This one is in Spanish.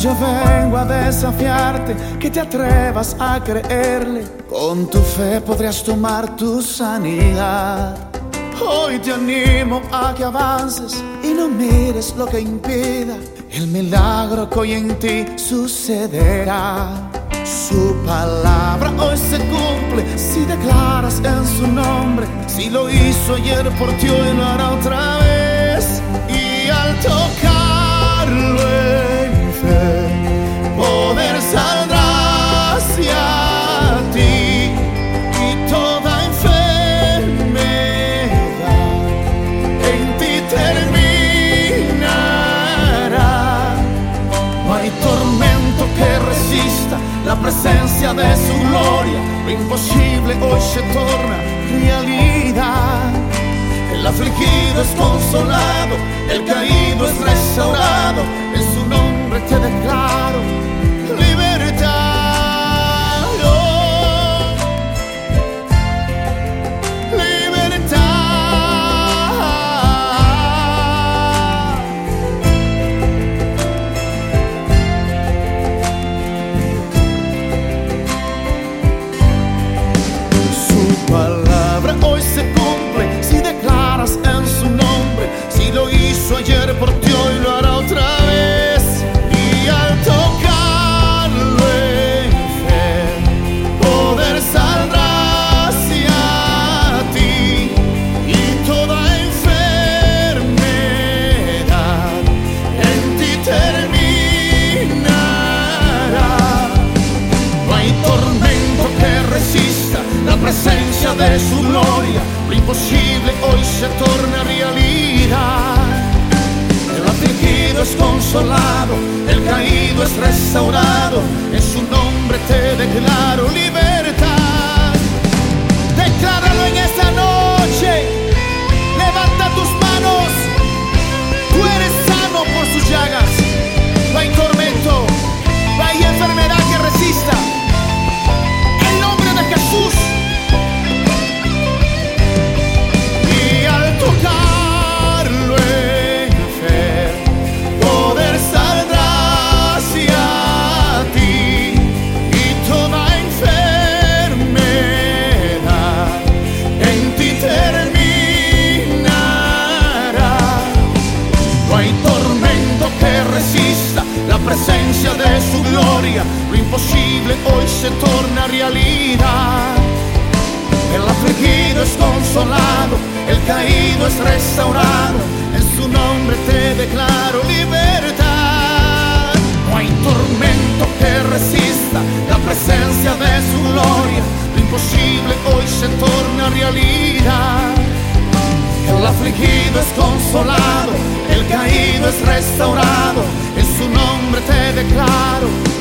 yo vengo a desafiarte que te atrevas a creerle. Con tu fe podrías tomar tu sanidad. Hoy te animo a que avances y no mires lo que impida el milagro que hoy en ti sucederá. Su palabra hoy se cumple si declaras en su nombre. Si lo hizo ayer por ti, hoy lo hará otra vez. De su gloria. Lo imposible hoy se torna realidad. El afligido es consolado, el caído es restaurado. De su gloria. Lo imposible hoy se torna realidad. El afligido es consolado, el caído es restaurado. En su hoy se torna realidad. El afligido es consolado, el caído es restaurado. En su nombre te declaro libertad. No hay tormento que resista la presencia de su gloria. Lo imposible hoy se torna realidad. El afligido es consolado, el caído es restaurado. En su nombre te declaro